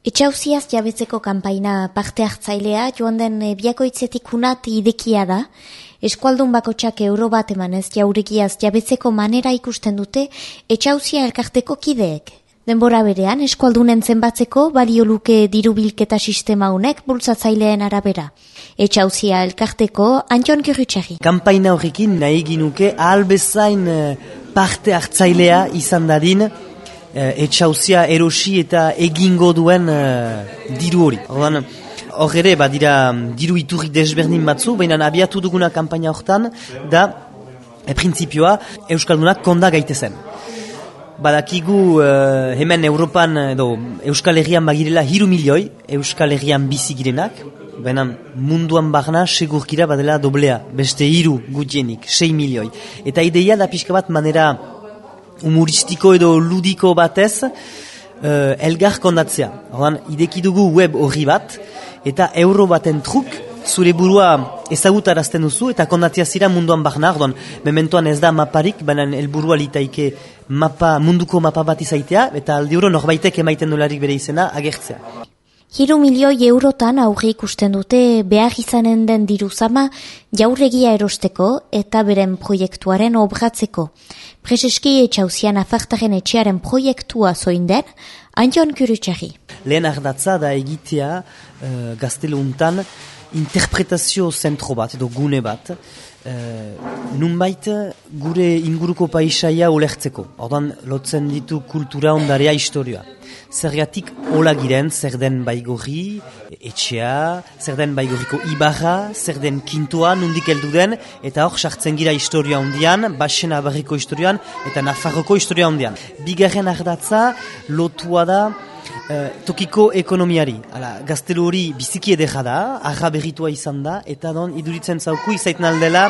Etxauziaz jabetzeko kanpaina parte hartzailea joan den eh, biakoitzetik unat idekia da. Eskualdun bakotsak euro bat emanez jauregiaz jabetzeko manera ikusten dute etxauzia elkarteko kideek. Denbora berean, eskualdunen zenbatzeko balio luke dirubilketa sistema honek bultzatzaileen arabera. Etxauzia elkarteko Antion Gurutxarri. Kampaina horrekin nahi ginuke ahalbezain eh, parte hartzailea izan dadin uh, etxauzia erosi eta egingo duen uh, diru hori. Ordan, hor ere, badira diru iturri desberdin batzu, baina abiatu duguna kampaina horretan, da, e, prinsipioa, Euskaldunak konda gaitezen. Badakigu uh, hemen Europan edo Euskal Herrian bagirela hiru milioi Euskal Herrian bizi girenak, baina munduan barna segurkira badela doblea, beste hiru gutienik, 6 milioi. Eta ideia da pixka bat manera humoristiko edo ludiko batez uh, elgar kondatzea. Horan, idekidugu web horri bat, eta euro baten truk, zure burua ezagutarazten duzu, eta kondatzea zira munduan barna, orduan, mementoan ez da maparik, baina elburua litaike mapa, munduko mapa bat izaitea, eta aldi hori norbaitek emaiten dolarik bere izena agertzea. Hiru milioi eurotan aurre ikusten dute behar izanen den diruzama jaurregia erosteko eta beren proiektuaren obratzeko. Prezeski etxauzian afartaren etxearen proiektua zoin den, Antion Kurutxarri. Lehen ardatza da egitea uh, gazteluntan interpretazio zentro bat edo gune bat Uh, nunbait gure inguruko paisaia ulertzeko. Ordan lotzen ditu kultura ondarea historioa. Zergatik hola giren, zer den baigorri, etxea, zer den baigorriko ibarra, zer den kintua, nundik heldu den, eta hor sartzen gira historia hondian, basen abarriko historioan, eta nafarroko historia hondian. Bigarren ardatza, lotua da, Eh, tokiko ekonomiari. Hala, gaztelu hori biziki edera da, arra berritua izan da, eta don iduritzen zauku izaiten aldela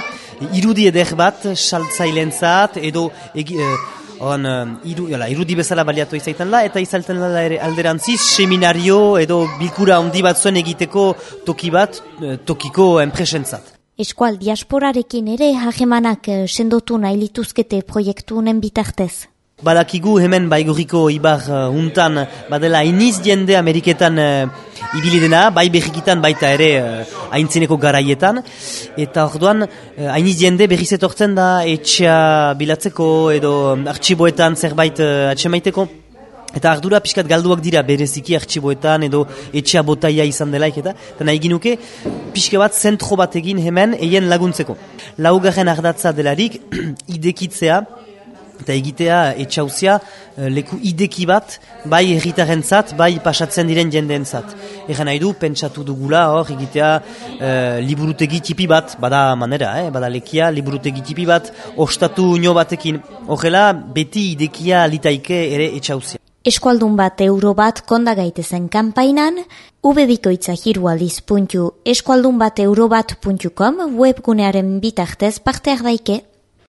irudi eder bat saltzailen zat, edo egi, eh, on, uh, iru, jala, irudi bezala baliatu izaiten da, eta izaiten da ere alderantziz seminario edo bilkura handi bat zuen egiteko toki bat, tokiko enpresentzat. Eskual diasporarekin ere hagemanak sendotu nahi lituzkete proiektu honen bitartez. Badakigu hemen baiguriko ibar uh, untan badela iniz jende Ameriketan uh, ibili dena, bai behikitan baita ere uh, aintzineko garaietan. Eta orduan, uh, ainiz jende berriz etortzen da etxea bilatzeko edo artxiboetan zerbait uh, atxemaiteko. Eta ardura pixkat galduak dira bereziki artxiboetan edo etxea botaia izan delaik eta eta nahi ginuke pixka bat zentro bat egin hemen eien laguntzeko. Laugarren ardatza delarik idekitzea eta egitea etxauzia eh, leku ideki bat, bai erritaren zat, bai pasatzen diren jendeen zat. Egan nahi du, pentsatu dugula hor egitea e, liburutegi tipi bat, bada manera, eh, bada lekia, liburutegi tipi bat, ostatu nio batekin, horrela beti idekia litaike ere etxauzia. Eskualdun bat euro bat konda gaitezen kanpainan, ubebikoitza jirualiz puntu eskualdun bat euro bat webgunearen bitartez parteak daike